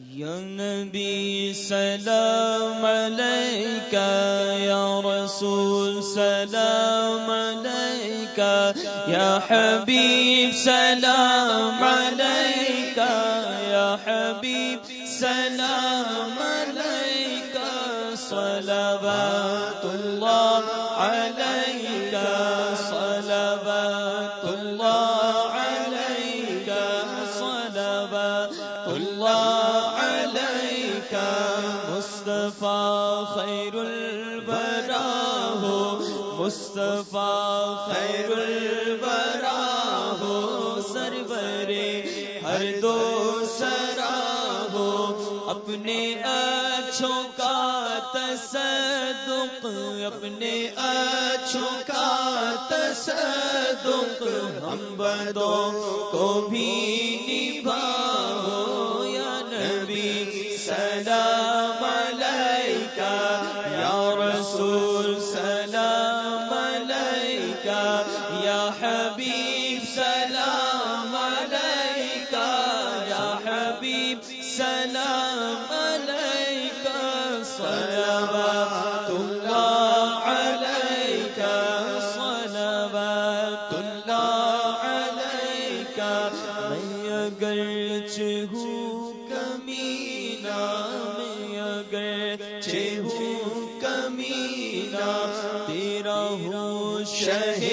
نبی سلام علیکہ، یا رسول سلام علیکہ، یا حبیب سلام علیکہ، یا حبیب سلام علیکہ، صلوات اللہ علیکہ، صلوات اللہ علیکہ، صلوات اللہ مصطفیٰ خیر البرا ہو، مصطفیٰ خیر البرا ہو سرورے ہر دو سرا ہو، اپنے اچھوں کا تصدق، اپنے اچھوں کا تصدق، ہم بدوں کو بھی نبھاؤ یا نبی سلام سلام علیکہ صلوات اللہ علیکہ صلوات اللہ علیکہ میں اگرچہ ہوں کمینہ میں اگرچہ ہوں کمینہ تیرا ہوں شہ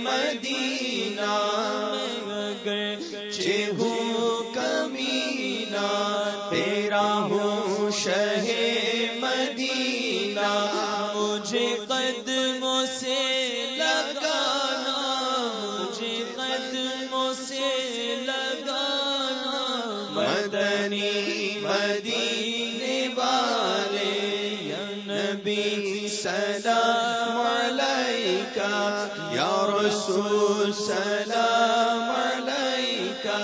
مدینہ میں اگرچہ ہوں ہوں شہ مدینہ مجھے قدموں سے لگانا مجھے قدموں سے لگانا۔ مدنی مدینے والے، یا نبی سلام علیکہ، یا رسول سلام علیکہ،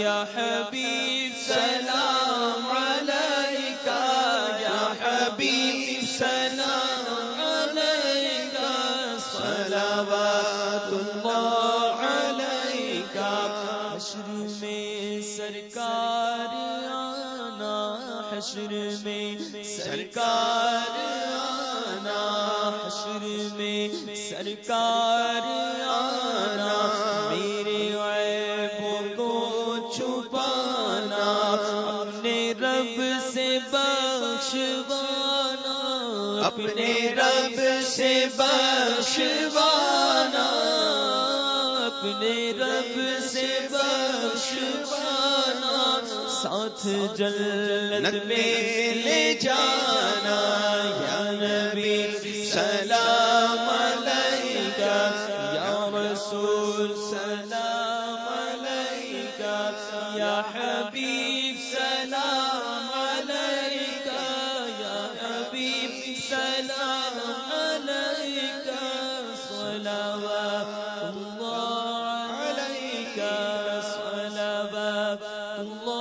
یا حبیب سلام سرکار آنا حشر میں سرکار آنا حشر میں سرکار آنا رب سے بخشوانا اپنے رب سے بخشوانا اپنے رب سے بخشوانا ساتھ جلد میں لے جانا یا نبی سلام علیکہ یا رسول یا حبیب سلام علیکہ یا حبیب سلام علیکہ صلوات اللہ علیکہ صلوات اللہ